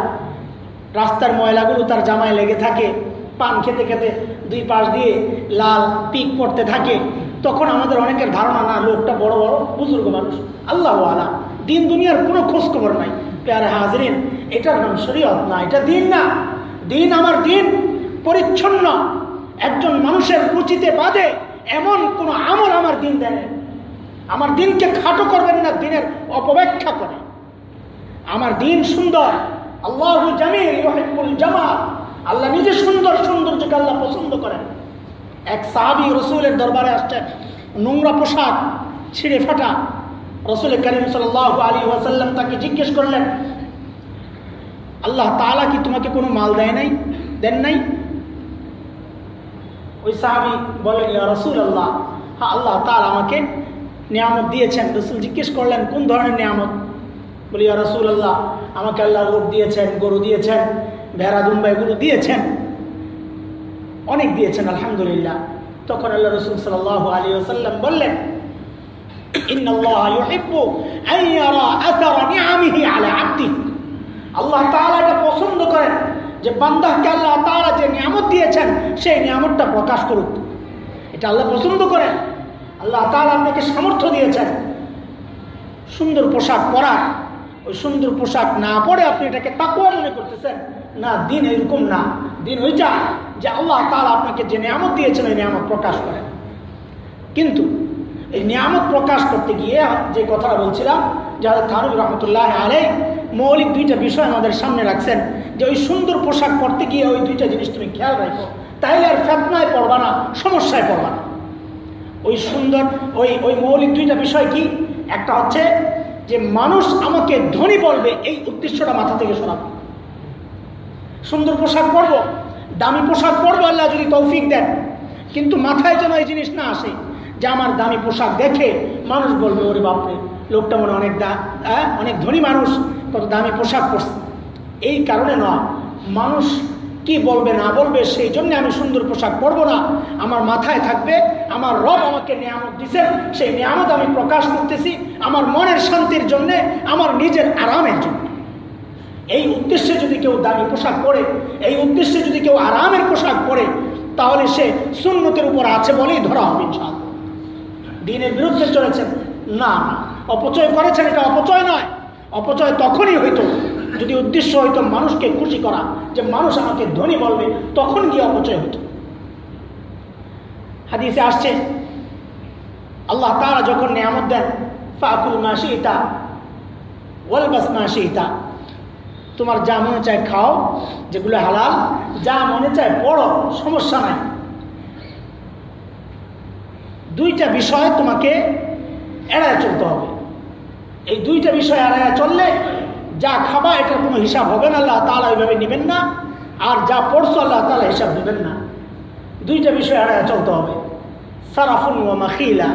রাস্তার ময়লাগুলো তার জামায় লেগে থাকে, পান খেতে খেতে দুই পাশ দিয়ে লাল পিক পড়তে থাকে। তখন আমাদের অনেকের ধারণা, না, লোকটা বড় বড়, বুজুর্গ মানুষ। আল্লাহ আলা দিন দুনিয়ার কোনো খোঁজ খবর নাই। পেয়ারে হাজরিন, এটার নাম শরীয়ত না, এটা দিন না। দিন আমার দিন, পরিচ্ছন্ন। একজন মানুষের রুচিতে বাদে এমন কোন আমল আমার দিন দেয় আমার দিনকে খাটো করবেন না, দিনের অপব্যাখ্যা করে। আমার দিন সুন্দর। আল্লাহ জামিল জামা আল্লাহ নিজে সুন্দর সৌন্দর্যকে আল্লাহ পছন্দ করেন। এক সাহাবি রসুলের দরবারে আসছেন নোংরা পোশাক ছিঁড়ে ফাটা। রসুল করিম সাল আলী ওয়াসাল্লাম তাকে জিজ্ঞেস করলেন, আল্লাহ তালা কি তোমাকে কোনো মাল দেয় নাই? দেন নাই? ওই সাহাবি বলেন রসুল আল্লাহ হ্যাঁ আল্লাহ তালা আমাকে নিয়ামত দিয়েছেন। রসুল জিজ্ঞেস করলেন, কোন ধরনের নিয়ামত? বলি রসুল আল্লাহ আমাকে আল্লাহ উট দিয়েছেন, গরু দিয়েছেন, ভেড়া দুম্বা এগুলো দিয়েছেন। অনেক দিয়েছেন, আলহামদুলিল্লাহ। তখন আল্লাহ রসুল সাল আলী আসাল্লাম বললেন আল্লাহ তাআলা পছন্দ করেন যে বান্দাকে আল্লাহ তাআলা যে নিয়ামত দিয়েছেন, সেই নিয়ামতটা প্রকাশ করুক। এটা আল্লাহ পছন্দ করেন। আল্লাহ তাআলা আপনাকে সামর্থ্য দিয়েছেন। সুন্দর পোশাক পরা ওই সুন্দর পোশাক না পরে আপনি এটাকে তাকুয়া মনে করতেছেন। না, দিন এরকম না। দিন ওইটা যে আল্লাহ তাআলা আপনাকে যে নিয়ামত দিয়েছেন ওই নিয়ামত প্রকাশ করেন। কিন্তু এই নিয়ামত প্রকাশ করতে গিয়ে যে কথাটা বলছিলাম যারা থানুর রহমতুল্লাহ আলাই মৌলিক দুইটা বিষয় আমাদের সামনে রাখছেন, যে ওই সুন্দর পোশাক পরতে গিয়ে ওই দুইটা জিনিস তুমি খেয়াল রাখো। তাইলে আর ফেতনায় পড়বা না, সমস্যায় পড়বা না। ওই সুন্দর, ওই ওই মৌলিক দুইটা বিষয় কি? একটা হচ্ছে যে মানুষ আমাকে ধনী বলবে, এই উদ্দেশ্যটা মাথা থেকে সরাবো সুন্দর পোশাক পরবো, দামি পোশাক পরবো, আল্লাহ যদি তৌফিক দেন। কিন্তু মাথায় যেন এই জিনিস না আসে যে আমার দামি পোশাক দেখে মানুষ বলবে, ওরে বাপরে, লোকটা মনে অনেক দা হ্যাঁ অনেক ধনী মানুষ, কত দামি পোশাক পরছে। এই কারণে নয়, মানুষ কি বলবে, না বলবে, সেই জন্য আমি সুন্দর পোশাক পরবো না। আমার মাথায় থাকবে, আমার রব আমাকে নিয়ামত দিচ্ছেন সেই নিয়ামত আমি প্রকাশ করতেছি আমার মনের শান্তির জন্যে, আমার নিজের আরামের জন্য। এই উদ্দেশ্যে যদি কেউ দামি পোশাক পরে, এই উদ্দেশ্যে যদি কেউ আরামের পোশাক পরে, তাহলে সে সুন্নতের উপর আছে বলেই ধরা হবে ইনশাল দিনের বিরুদ্ধে চলেছেন, না, অপচয় করেছেন এটা অপচয় নয়। অপচয় তখনই হইতো, যদি উদ্দেশ্য হইতো মানুষকে খুশি করা, যে মানুষ আমাকে ধনী বলবে, তখন গিয়ে অপচয় হইতো হাদিসে আসছে, আল্লাহ তারা যখন নিয়ামত দেন ফাকুল মাসি ইতা ওয়ালবাস মাসি তোমার যা মনে চায় খাও, যেগুলো হালাল, যা মনে চায় পড়ো, সমস্যা নাই। দুইটা বিষয় তোমাকে এড়ায় চলতে হবে। এই দুইটা বিষয় এড়ায় চললে যা খাবা, এটার কোনো হিসাব হবে না, আল্লাহ তালা ওইভাবে নেবেন না। আর যা পড়ছো, আল্লাহ তালা হিসাব নেবেন না। দুইটা বিষয় এড়ায় চলতে হবে। সারাফুন ও মাখিলা।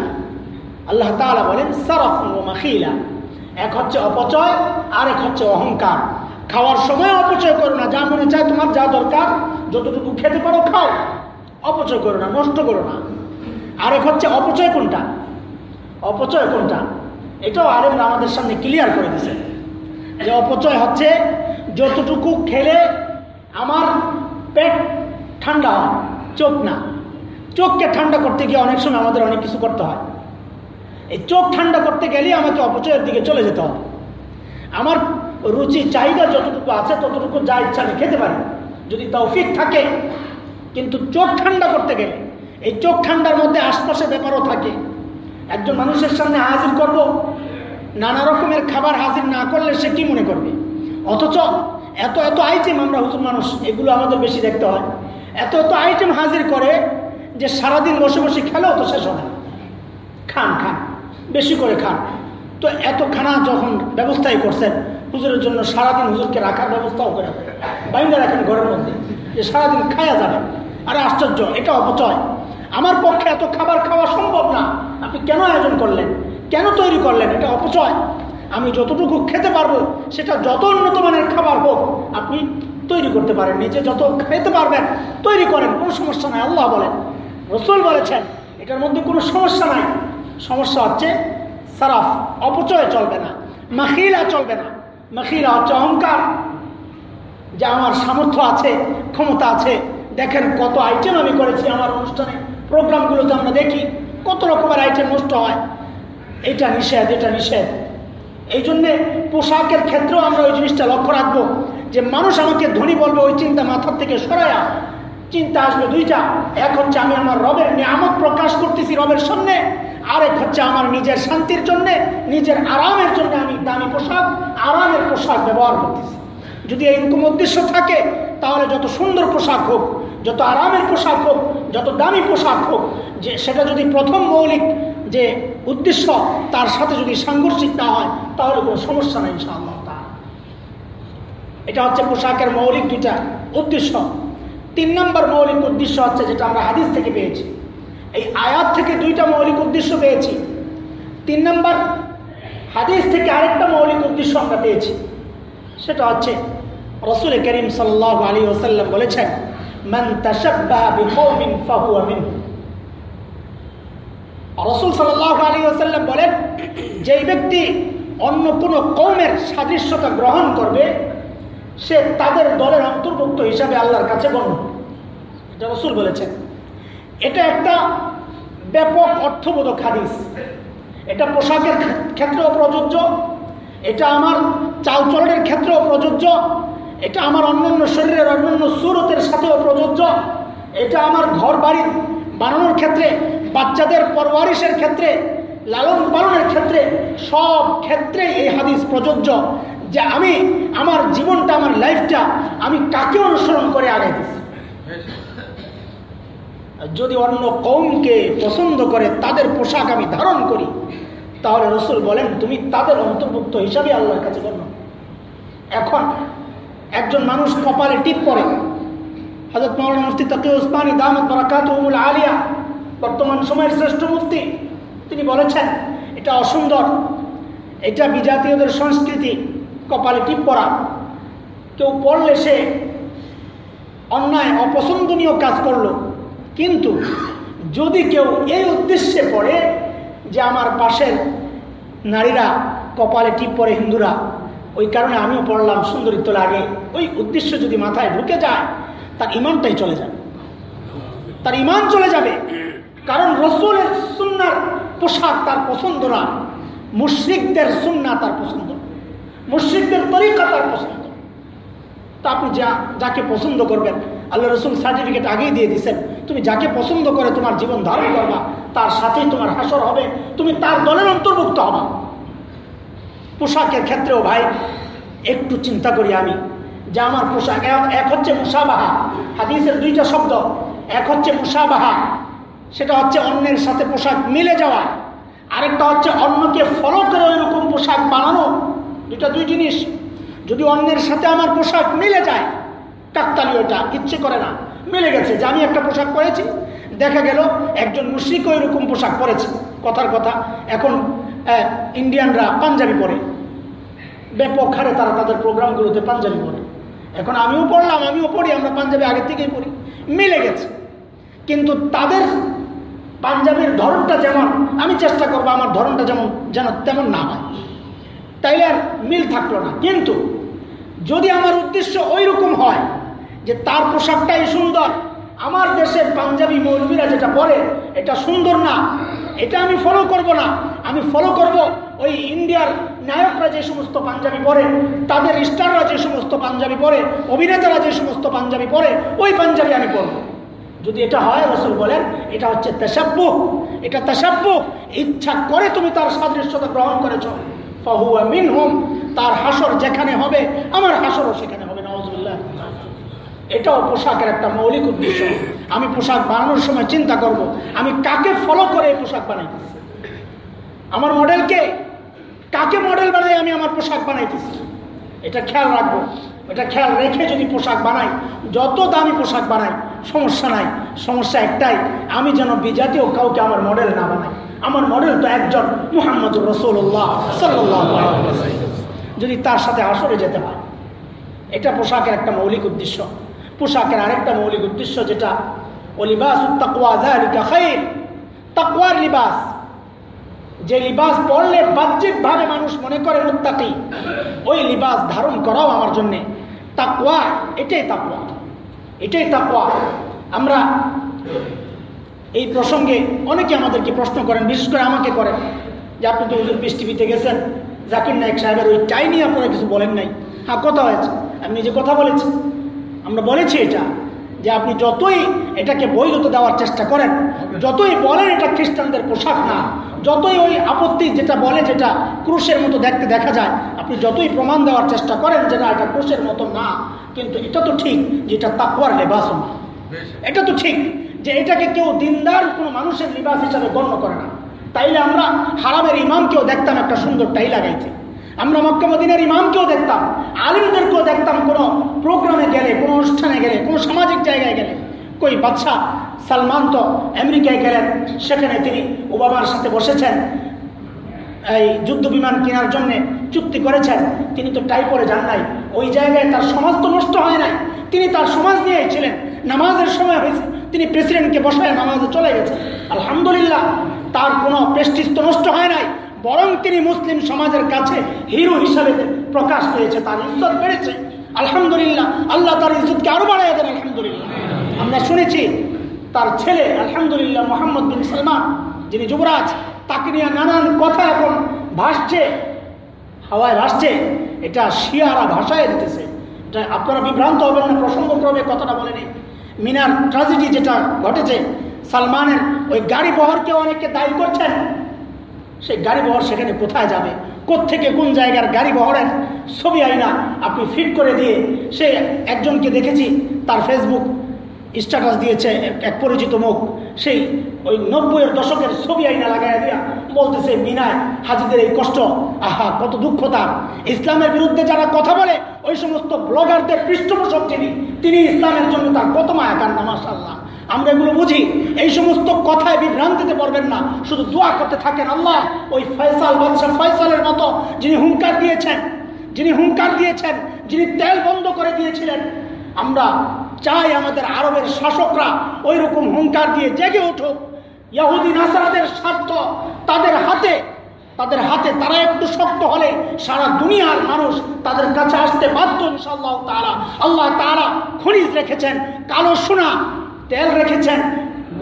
আল্লাহ তালা বলেন, সারাফুন ও মাখিলা। এক হচ্ছে অপচয় আর এক হচ্ছে অহংকার। খাওয়ার সময় অপচয় করো না। যা মনে চায় তোমার যা দরকার, যতটুকু খেতে পারো খাও। অপচয় করো না, নষ্ট করো না। আরেক হচ্ছে অপচয় কোনটা? অপচয় কোনটা? এটাও আরেকটা আমাদের সামনে ক্লিয়ার করে দিছে। যে অপচয় হচ্ছে যতটুকু খেলে আমার পেট ঠান্ডা হয়, চোখ না। চোখকে ঠান্ডা করতে গিয়ে অনেক সময় আমাদের অনেক কিছু করতে হয়। এই চোখ ঠান্ডা করতে গেলেই আমাকে অপচয়ের দিকে চলে যেতে হবে। আমার রুচি, চাহিদা যতটুকু আছে, ততটুকু যা ইচ্ছা আমি খেতে পারি। যদি তৌফিক থাকে, কিন্তু চোখ ঠান্ডা করতে গেলে, এই চোখ ঠান্ডার মধ্যে আশপাশে ব্যাপারও থাকে। একজন মানুষের সামনে হাজির করব, নানা রকমের খাবার হাজির না করলে সে কি মনে করবে? অথচ এত এত আইটেম আমরা হুজুর মানুষ, এগুলো আমাদের বেশি দেখতে হয়। এত এত আইটেম হাজির করে যে সারাদিন বসে বসে খেলেও তো শেষ হয় খান খান, বেশি করে খান। তো এত খানা যখন ব্যবস্থাই করছেন হুজুরের জন্য সারাদিন হুজুরকে রাখার ব্যবস্থাও করে বাইন্দা রাখেন ঘরের মধ্যে, যে সারাদিন খায়া যাবে আরে আশ্চর্য, এটা অপচয়। আমার পক্ষে এত খাবার খাওয়া সম্ভব না। আপনি কেন আয়োজন করলেন? কেন তৈরি করলেন? এটা অপচয়। আমি যতটুকু খেতে পারব, সেটা যত উন্নত মানের খাবার হোক, আপনি তৈরি করতে পারেন। নিজে যত খেতে পারবেন, তৈরি করেন। কোনো সমস্যা নাই, আল্লাহ বলেন। রসুল বলেছেন, এটার মধ্যে কোনো সমস্যা নাই। সমস্যা হচ্ছে, সারাফ, অপচয় চলবে না। মাখিলা চলবে না। মাখিলা হচ্ছে অহংকার। যে আমার সামর্থ্য আছে, ক্ষমতা আছে, দেখেন কত আইটেম আমি করেছি আমার অনুষ্ঠানে, প্রোগ্রামগুলোতে আমরা দেখি, কত রকমের আইটেম নষ্ট হয়। এটা নিষেধ এটা নিষেধ। এই জন্যে পোশাকের ক্ষেত্রেও আমরা ওই জিনিসটা লক্ষ্য রাখব যে মানুষ আমাকে ধনী বলবে, ওই চিন্তা মাথার থেকে সরায়া চিন্তা আসবে দুইটা। এক হচ্ছে আমি আমার রবের নিয়ামত প্রকাশ করতেছি রবের সামনে, আরেক হচ্ছে আমার নিজের শান্তির জন্যে, নিজের আরামের জন্য আমি দামি পোশাক, আরামের পোশাক ব্যবহার করতেছি। যদি এইরকম উদ্দেশ্য থাকে, তাহলে যত সুন্দর পোশাক হোক, যত আরামের পোশাক হোক, যত দামি পোশাক হোক, যে সেটা যদি প্রথম মৌলিক যে উদ্দেশ্য, তার সাথে যদি সাংঘর্ষিক না হয়, তাহলে কোনো সমস্যা নেই, ইনশাআল্লাহ। এটা হচ্ছে পোশাকের মৌলিক দুইটা উদ্দেশ্য। তিন নম্বর মৌলিক উদ্দেশ্য হচ্ছে যেটা আমরা হাদিস থেকে পেয়েছি। এই আয়াত থেকে দুইটা মৌলিক উদ্দেশ্য পেয়েছি। তিন নম্বর হাদিস থেকে আরেকটা মৌলিক উদ্দেশ্য আমরা পেয়েছি। সেটা হচ্ছে রসুল করিম সাল্লাহ আলী ওসাল্লাম বলেছেন রসুল সাল্লাহ আলী আসাল্লাম বলেন, যেই ব্যক্তি অন্য কোনো কৌমের সাদৃশ্যতা গ্রহণ করবে সে তাদের দলের অন্তর্ভুক্ত হিসাবে আল্লাহর কাছে গণ্য। এটা রসুল বলেছেন। এটা একটা ব্যাপক অর্থবোধক হাদিস। এটা পোশাকের ক্ষেত্রেও প্রযোজ্য। এটা আমার চালচলনের ক্ষেত্রেও প্রযোজ্য। এটা আমার অন্যান্য শরীরের অন্যান্য সুরতের সাথেও প্রযোজ্য। এটা আমার ঘর বাড়ি বানানোর ক্ষেত্রে, বাচ্চাদের পরওয়ারিশের ক্ষেত্রে লালন পালনের ক্ষেত্রে সব ক্ষেত্রে এই হাদিস প্রযোজ্য। যে আমি আমার জীবনটা, আমার লাইফটা আমি কাকে অনুসরণ করে আগাইতেছি যদি অন্য কৌমকে পছন্দ করে, তাদের পোশাক আমি ধারণ করি, তাহলে রসুল বলেন, তুমি তাদের অন্তর্ভুক্ত হিসাবে আল্লাহর কাছে গণ্য এখন একজন মানুষ কপালে টিপ পরে হজরত মৌলানা মুফতি তকি উসমানী, দামত বরাকাত আলিয়া। বর্তমান সময়ের শ্রেষ্ঠ মুফতি, তিনি বলেছেন, এটা অসুন্দর, এটা বিজাতীয়দের সংস্কৃতি। কপালে টিপ পরা কেউ পড়লে সে অন্যায়, অপছন্দনীয় কাজ করল। কিন্তু যদি কেউ এই উদ্দেশ্যে পড়ে যে আমার পাশের নারীরা কপালে টিপ পরে হিন্দুরা, ওই কারণে আমিও পড়লাম সুন্দরিত্ব লাগে ওই উদ্দেশ্য যদি মাথায় ঢুকে যায়, তার ইমানটাই চলে যাবে। তার ইমান চলে যাবে। কারণ রসুলের সুন্নার পোশাক তার পছন্দ না, মুশ্রিকদের সুন্না তার পছন্দ মুশ্রিকদের তরিকা তার পছন্দ। তা আপনি যা, যাকে পছন্দ করবেন, আল্লাহ রসুল সার্টিফিকেট আগেই দিয়ে দিচ্ছেন তুমি যাকে পছন্দ করে তোমার জীবন ধারণ করবা, তার সাথেই তোমার হাসর হবে, তুমি তার দলের অন্তর্ভুক্ত হবা। পোশাকের ক্ষেত্রেও ভাই, একটু চিন্তা করি আমি, যে আমার পোশাক, এক হচ্ছে মুসাবাহা, হাদিসের দুইটা শব্দ, এক হচ্ছে মুসাবাহা, সেটা হচ্ছে অন্যের সাথে পোশাক মিলে যাওয়া, আরেকটা হচ্ছে অন্যকে ফলো করে ওই রকম পোশাক বানানো দুইটা দুই জিনিস। যদি অন্যের সাথে আমার পোশাক মিলে যায় কাকতালি ওইটা ইচ্ছে করে না। মিলে গেছে যে আমি একটা পোশাক পরেছি, দেখা গেল একজন মুশ্রিক ওই রকম পোশাক পরেছে। কথার কথা, এখন ইন্ডিয়ানরা পাঞ্জাবি পরে। ব্যাপক হারে তারা তাদের প্রোগ্রামগুলোতে পাঞ্জাবি পরে। এখন আমিও পড়লাম আমিও পড়ি আমরা পাঞ্জাবি আগের থেকেই পড়ি মিলে গেছে। কিন্তু তাদের পাঞ্জাবির ধরনটা যেমন, আমি চেষ্টা করব আমার ধরনটা যেমন, যেন তেমন না হয়। তাইলে আর মিল থাকল না। কিন্তু যদি আমার উদ্দেশ্য ওই রকম হয় যে তার পোশাকটাই সুন্দর, আমার দেশের পাঞ্জাবি মৌলবীরা যেটা পরে, এটা সুন্দর না, এটা আমি ফলো করব না, আমি ফলো করব ওই ইন্ডিয়ার নায়করা যে সমস্ত পাঞ্জাবি পরে, তাদের স্টাররা যে সমস্ত পাঞ্জাবি পরে, অভিনেতারা যে সমস্ত পাঞ্জাবি পরে, ওই পাঞ্জাবি আমি পরব। যদি এটা হয়, রসুল বলেন, এটা হচ্ছে তেসাব্য এটা তেসাব্য ইচ্ছা করে তুমি তার সাদৃশ্যতা গ্রহণ করেছ। ফাহুয়া মিন হোম তার হাসর যেখানে হবে, আমার হাসরও সেখানে হবে নওয়াজুল্লাহ এটাও পোশাকের একটা মৌলিক উদ্দেশ্য। আমি পোশাক বানানোর সময় চিন্তা করব। আমি কাকে ফলো করে এই পোশাক বানাইতেছি আমার মডেলকে কাকে মডেল বানাই আমি আমার পোশাক বানাইতেছি? এটা খেয়াল রাখব। এটা খেয়াল রেখে যদি পোশাক বানাই, যত দামি পোশাক বানাই, সমস্যা নাই। সমস্যা একটাই, আমি যেন বিজাতীয় কাউকে আমার মডেল না বানাই। আমার মডেল তো একজন মুহাম্মদুর রসুল্লাহ সাল্লাহ যদি তার সাথে আসরে যেতে হয়, এটা পোশাকের একটা মৌলিক উদ্দেশ্য। পোশাকের আরেকটা মৌলিক উদ্দেশ্য যেটা, ও লিবাস তাকুয়ার লিবাস, যে লিবাস পড়লে বাহ্যিকভাবে মানুষ মনে করে মুত্তাকি, ওই লিবাস ধারণ করাও আমার জন্যে তাকুয়া এটাই তাকুয়া এটাই তাকুয়া আমরা এই প্রসঙ্গে অনেকে আমাদেরকে প্রশ্ন করেন বিশেষ করে আমাকে করেন। যে আপনি তো হুজুর পিস টিভিতে গেছেন জাকির নায়ক সাহেবের ওই টাই নিয়ে আপনারা কিছু বলেন নাই। হ্যাঁ কথা হয়েছে। আমি নিজে কথা বলেছি। আমরা বলেছি এটা যে আপনি যতই এটাকে বৈধতা দেওয়ার চেষ্টা করেন যতই বলেন এটা খ্রিস্টানদের পোশাক না যতই ওই আপত্তি যেটা বলে যেটা ক্রুশের মতো দেখতে দেখা যায় আপনি যতই প্রমাণ দেওয়ার চেষ্টা করেন যে না এটা ক্রুশের মতো না কিন্তু এটা তো ঠিক যে এটা তাকুয়ার লেবাসও না এটা তো ঠিক। যে এটাকে কেউ দিনদার কোনো মানুষের লিবাস হিসাবে গণ্য করে না। তাইলে আমরা হারামের ইমামকেও দেখতাম একটা সুন্দর টাই লাগাইছে আমরা মক্কামদিনের ইমামকেও দেখতাম, আলিমদেরকেও দেখতাম কোনো প্রোগ্রামে গেলে, কোনো অনুষ্ঠানে গেলে, কোনো সামাজিক জায়গায় গেলে। কই বাদশাহ সালমান তো আমেরিকায় গেলেন, সেখানে তিনি ওবামার সাথে বসেছেন, এই যুদ্ধ বিমান কেনার জন্য চুক্তি করেছেন। তিনি তো টাই পরে যান নাই। ওই জায়গায় তার সমাজ তো নষ্ট হয় নাই। তিনি তার সমাজ নিয়ে ছিলেন। নামাজের সময় হয়েছে তিনি প্রেসিডেন্টকে বসায় নামাজে চলে গেছেন আলহামদুলিল্লাহ, তার কোনো প্রেস্টিজ তো নষ্ট হয় নাই, বরং তিনি মুসলিম সমাজের কাছে হিরো হিসাবে প্রকাশ পেয়েছে, তার ইজ্জত বেড়েছে। আলহামদুলিল্লাহ, আল্লাহ তার ইজ্জতকে আরও বাড়াই দেন, আলহামদুলিল্লাহ। আমরা শুনেছি, তার ছেলে, আলহামদুলিল্লাহ, মোহাম্মদ বিন সালমান, যিনি যুবরাজ, তাকে নিয়ে নানান কথা এখন ভাসছে, হাওয়ায় ভাসছে, এটা শিয়ারা ভাষায় দিতেছে। এটা আপনারা বিভ্রান্ত হবেন না, প্রসঙ্গক্রমে কথাটা বলেনি মিনার ট্রাজেডি যেটা ঘটেছে, সালমানের ওই গাড়ি বহরকে অনেকে দায়ী করছেন। সেই গাড়ি বহর সেখানে কোথায় যাবে? থেকে কোন জায়গার গাড়ি বহরের ছবি আইনা আপনি ফিট করে দিয়ে, সে একজনকে দেখেছি, তার ফেসবুক স্ট্যাটাস দিয়েছে এক- পরিচিত মুখ। সেই ওই নব্বইয়ের দশকের ছবি আইনা লাগাই দিয়া বলতেছে মিনায় হাজিদের এই কষ্ট, আহা, কত দুঃখ তার। ইসলামের বিরুদ্ধে যারা কথা বলে, ওই সমস্ত ব্লগারদের পৃষ্ঠপোষক যিনি তিনি ইসলামের জন্য তার কত মায়া কান্না মাসাল্লাহ আমরা এগুলো বুঝি। এই সমস্ত কথায় বিভ্রান্তিতে পারবেন না। শুধু দোয়া করতে থাকেন আল্লাহ। ওই ফয়সাল বাদশাহ ফয়সালের মতো যিনি হুঙ্কার দিয়েছেন, যিনি হুঙ্কার দিয়েছেন, যিনি তেল বন্ধ করে দিয়েছিলেন, আমরা চাই আমাদের আরবের শাসকরা ওই রকম হুঙ্কার দিয়ে জেগে উঠুক। ইয়াহুদি নাসারাদের স্বার্থ তাদের হাতে তাদের হাতে তারা একটু শক্ত হলে সারা দুনিয়ার মানুষ তাদের কাছে আসতে বাধ্য ইনশাল্লাহ তারা আল্লাহ তারা খনিজ রেখেছেন, কালো সোনা, তেল রেখেছেন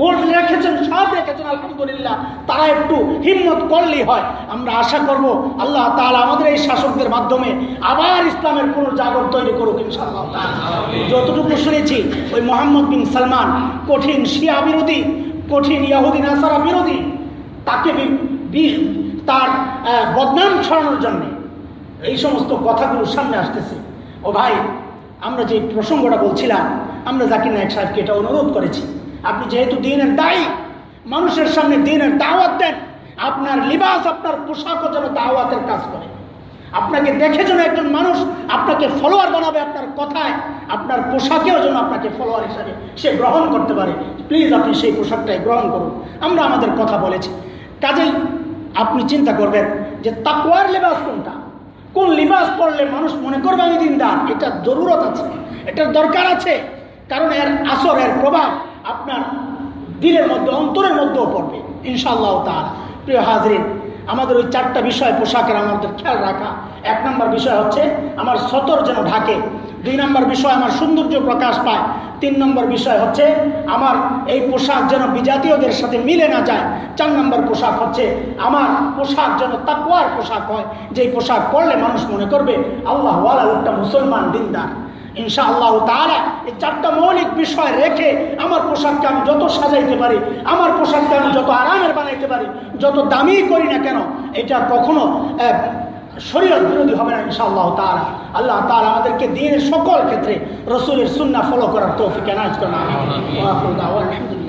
গোল্ড রেখেছেন, সব রেখেছেন, আলহামদুলিল্লাহ। তারা একটু হিম্মত করলেই হয়। আমরা আশা করব আল্লাহ তাআলা আমাদের এই শাসকদের মাধ্যমে আবার ইসলামের পুনর্জাগর তৈরি করুক। যতটুকু শুনেছি, ওই মোহাম্মদ বিন সালমান কঠিন শিয়া বিরোধী, কঠিন ইয়াহুদি আসারা বিরোধী, তাকে তার বদনাম ছড়ানোর জন্যে এই সমস্ত কথাগুলো সামনে আসতেছে। ও ভাই, আমরা যে প্রসঙ্গটা বলছিলাম, আমরা জাকির নায়ক সাহেবকে এটা অনুরোধ করেছি। আপনি যেহেতু দিনের দায়ী, মানুষের সামনে দিনের দাওয়াত দেন, আপনার লিবাস, আপনার পোশাকও যেন দাওয়াতের কাজ করে। আপনাকে দেখে যেন একজন মানুষ আপনাকে ফলোয়ার বানাবে আপনার কথায়, আপনার পোশাকেও যেন আপনাকে ফলোয়ার হিসাবে সে গ্রহণ করতে পারে। প্লিজ আপনি সেই পোশাকটাই গ্রহণ করুন। আমরা আমাদের কথা বলেছি। কাজেই আপনি চিন্তা করবেন যে তাকওয়ার লেবাস কোনটা? কোন লিবাস পড়লে মানুষ মনে করবে আমি দিনদার? এটা জরুরত আছে, এটার দরকার আছে। কারণ এর আসর, এর প্রভাব আপনার দিলের মধ্যে, অন্তরের মধ্যেও পড়বে, ইনশাআল্লাহ তার প্রিয় হাজরিন, আমাদের ওই চারটা বিষয় পোশাকের আমাদের খেয়াল রাখা। এক নম্বর বিষয় হচ্ছে, আমার সতর যেন ঢাকে। দুই নম্বর বিষয়, আমার সৌন্দর্য প্রকাশ পায়। তিন নম্বর বিষয় হচ্ছে, আমার এই পোশাক যেন বিজাতীয়দের সাথে মিলে না যায়। চার নম্বর পোশাক হচ্ছে, আমার পোশাক যেন তাকুয়ার পোশাক হয়। যেই পোশাক পরলে মানুষ মনে করবে, আল্লাহ ওয়ালা লোকটা মুসলমান দিনদার। এই চারটা মৌলিক বিষয় রেখে আমার পোশাককে আমি যত সাজাইতে পারি আমার পোশাককে আমি যত আরামের বানাইতে পারি যত দামি করি না কেন এটা কখনো শরীয়ত বিরোধী হবে না ইনশাআল্লাহ তারা আল্লাহ তারা আমাদেরকে দিনের সকল ক্ষেত্রে রসুলের সুন্না ফলো করার তৌফিক করেন আলহামদুলিল্লাহ।